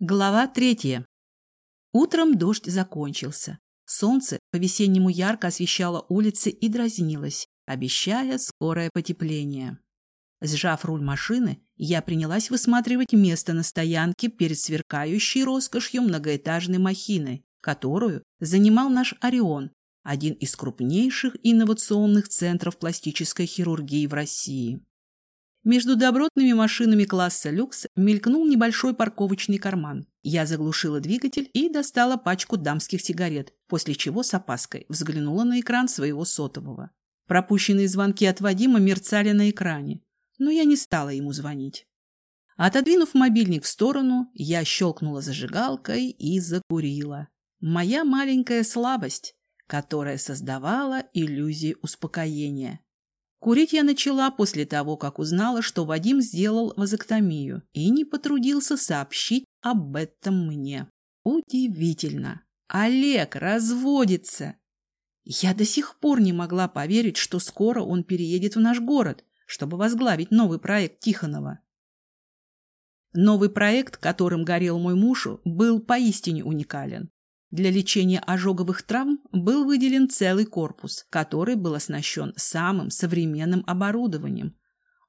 Глава третья. Утром дождь закончился. Солнце по-весеннему ярко освещало улицы и дразнилось, обещая скорое потепление. Сжав руль машины, я принялась высматривать место на стоянке перед сверкающей роскошью многоэтажной махиной, которую занимал наш «Орион», один из крупнейших инновационных центров пластической хирургии в России. Между добротными машинами класса люкс мелькнул небольшой парковочный карман. Я заглушила двигатель и достала пачку дамских сигарет, после чего с опаской взглянула на экран своего сотового. Пропущенные звонки от Вадима мерцали на экране, но я не стала ему звонить. Отодвинув мобильник в сторону, я щелкнула зажигалкой и закурила. Моя маленькая слабость, которая создавала иллюзии успокоения. Курить я начала после того, как узнала, что Вадим сделал вазоктомию и не потрудился сообщить об этом мне. Удивительно. Олег разводится. Я до сих пор не могла поверить, что скоро он переедет в наш город, чтобы возглавить новый проект Тихонова. Новый проект, которым горел мой муж, был поистине уникален. Для лечения ожоговых травм был выделен целый корпус, который был оснащен самым современным оборудованием,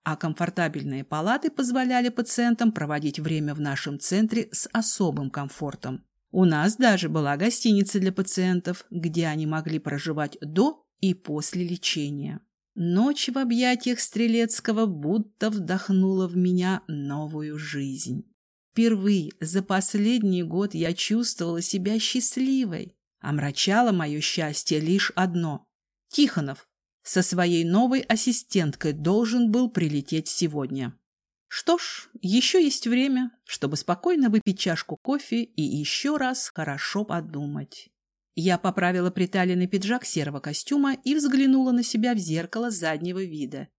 а комфортабельные палаты позволяли пациентам проводить время в нашем центре с особым комфортом. У нас даже была гостиница для пациентов, где они могли проживать до и после лечения. Ночь в объятиях Стрелецкого будто вдохнула в меня новую жизнь. Впервые за последний год я чувствовала себя счастливой. Омрачало мое счастье лишь одно. Тихонов со своей новой ассистенткой должен был прилететь сегодня. Что ж, еще есть время, чтобы спокойно выпить чашку кофе и еще раз хорошо подумать. Я поправила приталенный пиджак серого костюма и взглянула на себя в зеркало заднего вида.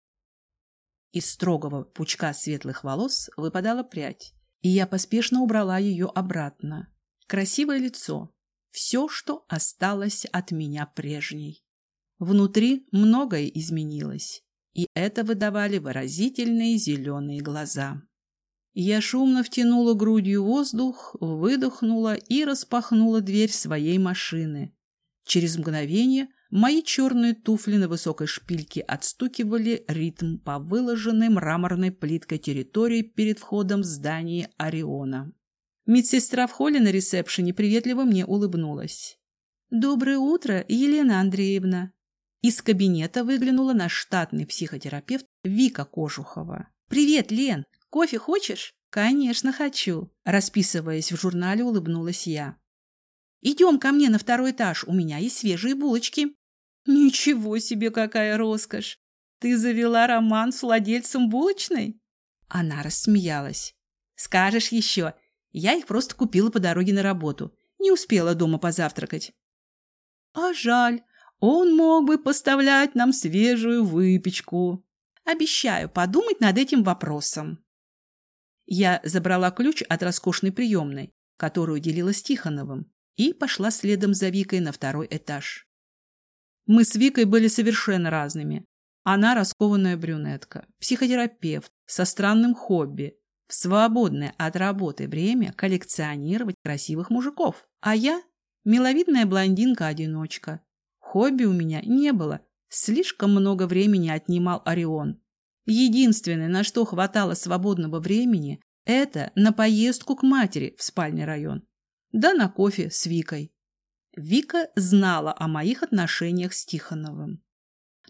Из строгого пучка светлых волос выпадала прядь и я поспешно убрала ее обратно. Красивое лицо. Все, что осталось от меня прежней. Внутри многое изменилось, и это выдавали выразительные зеленые глаза. Я шумно втянула грудью воздух, выдохнула и распахнула дверь своей машины. Через мгновение Мои черные туфли на высокой шпильке отстукивали ритм по выложенной мраморной плиткой территории перед входом в здание Ориона. Медсестра в холле на ресепшене приветливо мне улыбнулась. «Доброе утро, Елена Андреевна!» Из кабинета выглянула наш штатный психотерапевт Вика Кожухова. «Привет, Лен! Кофе хочешь?» «Конечно, хочу!» Расписываясь в журнале, улыбнулась я. «Идем ко мне на второй этаж, у меня есть свежие булочки». «Ничего себе, какая роскошь! Ты завела роман с владельцем булочной?» Она рассмеялась. «Скажешь еще. Я их просто купила по дороге на работу. Не успела дома позавтракать». «А жаль. Он мог бы поставлять нам свежую выпечку. Обещаю подумать над этим вопросом». Я забрала ключ от роскошной приемной, которую делила с Тихоновым, и пошла следом за Викой на второй этаж. Мы с Викой были совершенно разными. Она раскованная брюнетка, психотерапевт со странным хобби, в свободное от работы время коллекционировать красивых мужиков. А я – миловидная блондинка-одиночка. Хобби у меня не было, слишком много времени отнимал Орион. Единственное, на что хватало свободного времени, это на поездку к матери в спальный район. Да на кофе с Викой. Вика знала о моих отношениях с Тихоновым.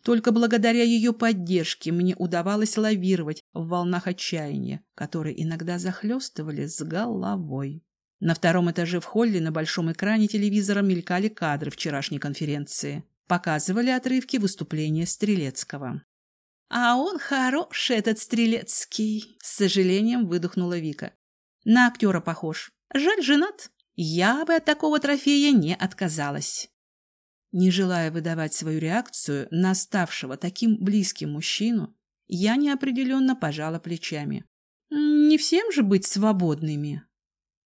Только благодаря ее поддержке мне удавалось лавировать в волнах отчаяния, которые иногда захлестывали с головой. На втором этаже в холле на большом экране телевизора мелькали кадры вчерашней конференции. Показывали отрывки выступления Стрелецкого. «А он хороший, этот Стрелецкий!» С сожалением выдохнула Вика. «На актера похож. Жаль, женат я бы от такого трофея не отказалась. Не желая выдавать свою реакцию на ставшего таким близким мужчину, я неопределенно пожала плечами. Не всем же быть свободными.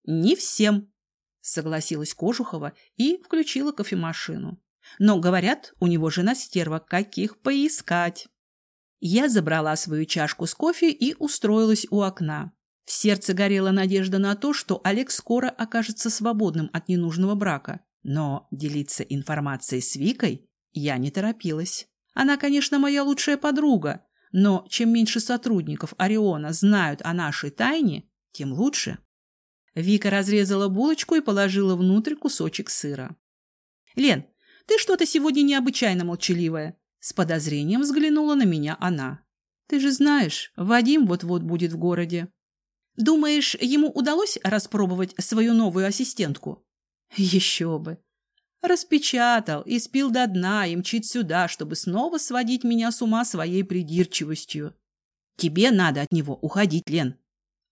Не всем, согласилась Кожухова и включила кофемашину. Но, говорят, у него жена стерва, каких поискать. Я забрала свою чашку с кофе и устроилась у окна. В сердце горела надежда на то, что Олег скоро окажется свободным от ненужного брака. Но делиться информацией с Викой я не торопилась. Она, конечно, моя лучшая подруга, но чем меньше сотрудников Ориона знают о нашей тайне, тем лучше. Вика разрезала булочку и положила внутрь кусочек сыра. «Лен, ты что-то сегодня необычайно молчаливая», — с подозрением взглянула на меня она. «Ты же знаешь, Вадим вот-вот будет в городе». «Думаешь, ему удалось распробовать свою новую ассистентку?» «Еще бы! Распечатал и спил до дна и мчит сюда, чтобы снова сводить меня с ума своей придирчивостью. Тебе надо от него уходить, Лен.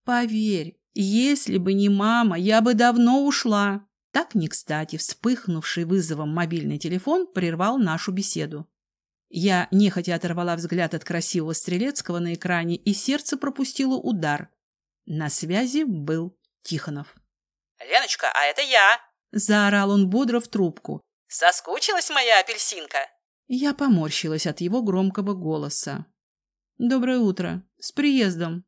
Поверь, если бы не мама, я бы давно ушла. Так не кстати вспыхнувший вызовом мобильный телефон прервал нашу беседу. Я нехотя оторвала взгляд от красивого Стрелецкого на экране, и сердце пропустило удар. На связи был Тихонов. «Леночка, а это я!» Заорал он бодро в трубку. «Соскучилась моя апельсинка?» Я поморщилась от его громкого голоса. «Доброе утро. С приездом».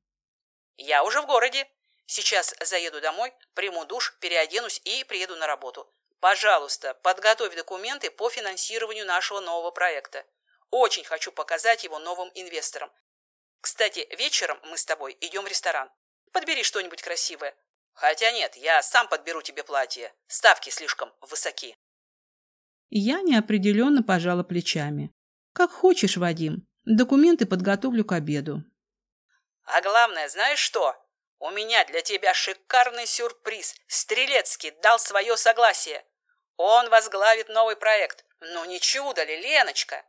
«Я уже в городе. Сейчас заеду домой, приму душ, переоденусь и приеду на работу. Пожалуйста, подготовь документы по финансированию нашего нового проекта. Очень хочу показать его новым инвесторам. Кстати, вечером мы с тобой идем в ресторан. Подбери что-нибудь красивое. Хотя нет, я сам подберу тебе платье. Ставки слишком высоки. Я неопределенно пожала плечами. Как хочешь, Вадим. Документы подготовлю к обеду. А главное, знаешь что? У меня для тебя шикарный сюрприз. Стрелецкий дал свое согласие. Он возглавит новый проект. Ну не чудо ли, Леночка?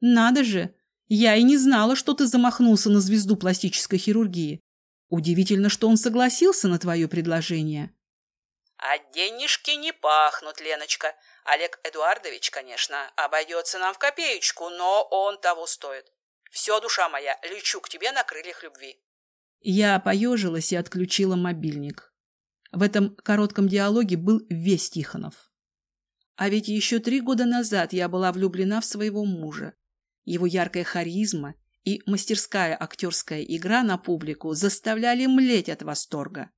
Надо же! Я и не знала, что ты замахнулся на звезду пластической хирургии. Удивительно, что он согласился на твое предложение. А денежки не пахнут, Леночка. Олег Эдуардович, конечно, обойдется нам в копеечку, но он того стоит. Все, душа моя, лечу к тебе на крыльях любви. Я поежилась и отключила мобильник. В этом коротком диалоге был весь Тихонов. А ведь еще три года назад я была влюблена в своего мужа. Его яркая харизма и мастерская актерская игра на публику заставляли млеть от восторга.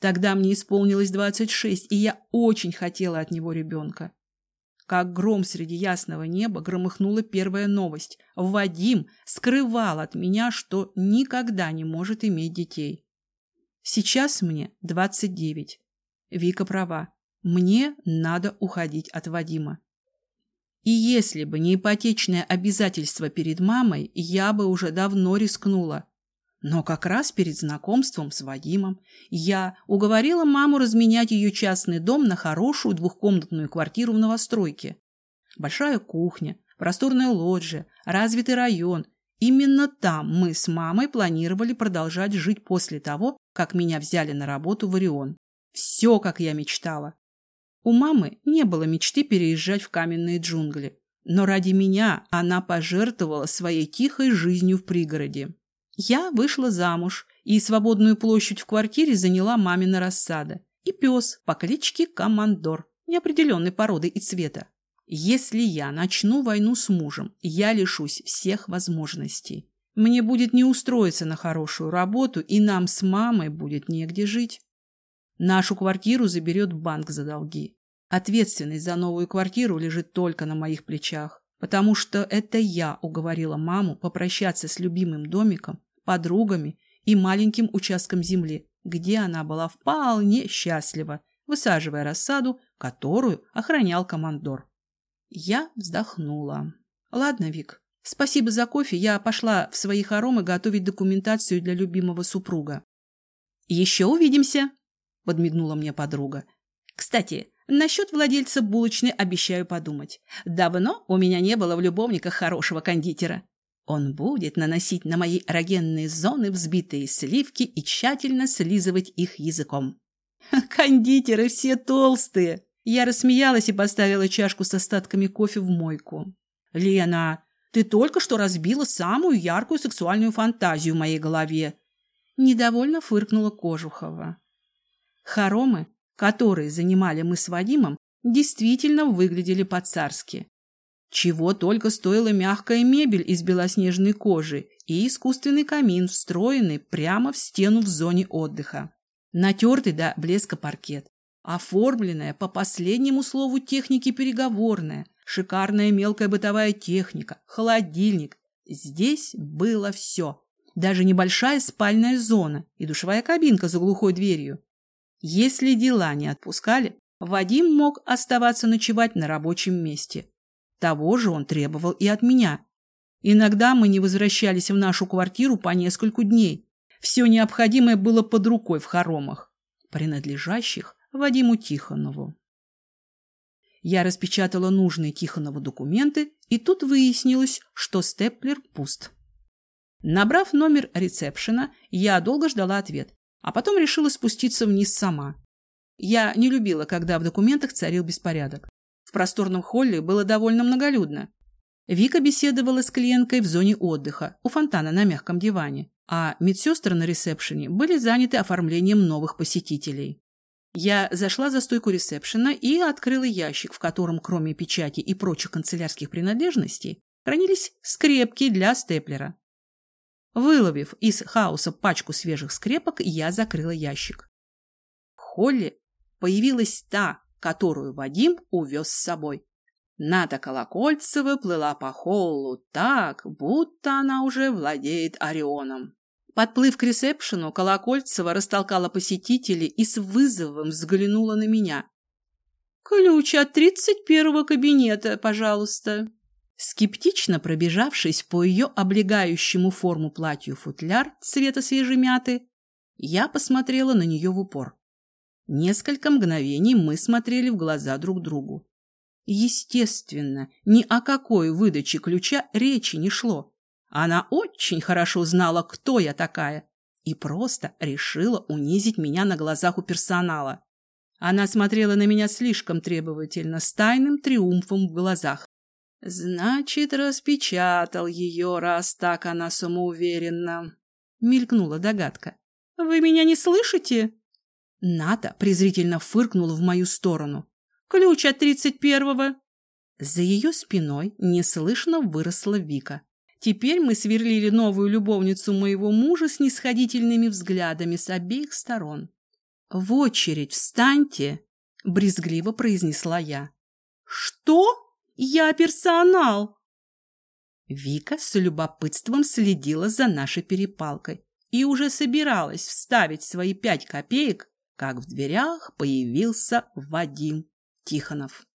Тогда мне исполнилось 26, и я очень хотела от него ребенка. Как гром среди ясного неба громыхнула первая новость. Вадим скрывал от меня, что никогда не может иметь детей. Сейчас мне 29. Вика права. Мне надо уходить от Вадима. И если бы не ипотечное обязательство перед мамой, я бы уже давно рискнула. Но как раз перед знакомством с Вадимом я уговорила маму разменять ее частный дом на хорошую двухкомнатную квартиру в новостройке. Большая кухня, просторная лоджия, развитый район. Именно там мы с мамой планировали продолжать жить после того, как меня взяли на работу в Орион. Все, как я мечтала. У мамы не было мечты переезжать в каменные джунгли, но ради меня она пожертвовала своей тихой жизнью в пригороде. Я вышла замуж, и свободную площадь в квартире заняла мамина рассада и пес по кличке Командор, неопределенной породы и цвета. Если я начну войну с мужем, я лишусь всех возможностей. Мне будет не устроиться на хорошую работу, и нам с мамой будет негде жить. Нашу квартиру заберет банк за долги. Ответственность за новую квартиру лежит только на моих плечах, потому что это я уговорила маму попрощаться с любимым домиком, подругами и маленьким участком земли, где она была вполне счастлива, высаживая рассаду, которую охранял командор. Я вздохнула. Ладно, Вик, спасибо за кофе, я пошла в свои хоромы готовить документацию для любимого супруга. Еще увидимся, — подмигнула мне подруга. «Кстати, насчет владельца булочной обещаю подумать. Давно у меня не было в любовниках хорошего кондитера. Он будет наносить на мои эрогенные зоны взбитые сливки и тщательно слизывать их языком». «Кондитеры все толстые!» Я рассмеялась и поставила чашку с остатками кофе в мойку. «Лена, ты только что разбила самую яркую сексуальную фантазию в моей голове!» Недовольно фыркнула Кожухова. Хоромы, которые занимали мы с Вадимом, действительно выглядели по-царски. Чего только стоила мягкая мебель из белоснежной кожи и искусственный камин, встроенный прямо в стену в зоне отдыха. Натертый до блеска паркет, оформленная по последнему слову техники переговорная, шикарная мелкая бытовая техника, холодильник. Здесь было все. Даже небольшая спальная зона и душевая кабинка за глухой дверью. Если дела не отпускали, Вадим мог оставаться ночевать на рабочем месте. Того же он требовал и от меня. Иногда мы не возвращались в нашу квартиру по нескольку дней. Все необходимое было под рукой в хоромах, принадлежащих Вадиму Тихонову. Я распечатала нужные Тихонову документы, и тут выяснилось, что степлер пуст. Набрав номер ресепшена, я долго ждала ответ, а потом решила спуститься вниз сама. Я не любила, когда в документах царил беспорядок. В просторном холле было довольно многолюдно. Вика беседовала с клиенткой в зоне отдыха, у фонтана на мягком диване, а медсестры на ресепшене были заняты оформлением новых посетителей. Я зашла за стойку ресепшена и открыла ящик, в котором, кроме печати и прочих канцелярских принадлежностей, хранились скрепки для степлера. Выловив из хаоса пачку свежих скрепок, я закрыла ящик. В холле появилась та, которую Вадим увез с собой. Ната Колокольцева плыла по холлу так, будто она уже владеет Орионом. Подплыв к ресепшену, Колокольцева растолкала посетителей и с вызовом взглянула на меня. «Ключ от тридцать первого кабинета, пожалуйста». Скептично пробежавшись по ее облегающему форму платью футляр цвета свежей мяты, я посмотрела на нее в упор. Несколько мгновений мы смотрели в глаза друг другу. Естественно, ни о какой выдаче ключа речи не шло. Она очень хорошо знала, кто я такая, и просто решила унизить меня на глазах у персонала. Она смотрела на меня слишком требовательно, с тайным триумфом в глазах. «Значит, распечатал ее, раз так она самоуверенна», — мелькнула догадка. «Вы меня не слышите?» Ната презрительно фыркнула в мою сторону. «Ключ от тридцать первого!» За ее спиной неслышно выросла Вика. Теперь мы сверлили новую любовницу моего мужа с нисходительными взглядами с обеих сторон. «В очередь встаньте!» — брезгливо произнесла я. «Что? Я персонал!» Вика с любопытством следила за нашей перепалкой и уже собиралась вставить свои пять копеек, как в дверях появился Вадим Тихонов.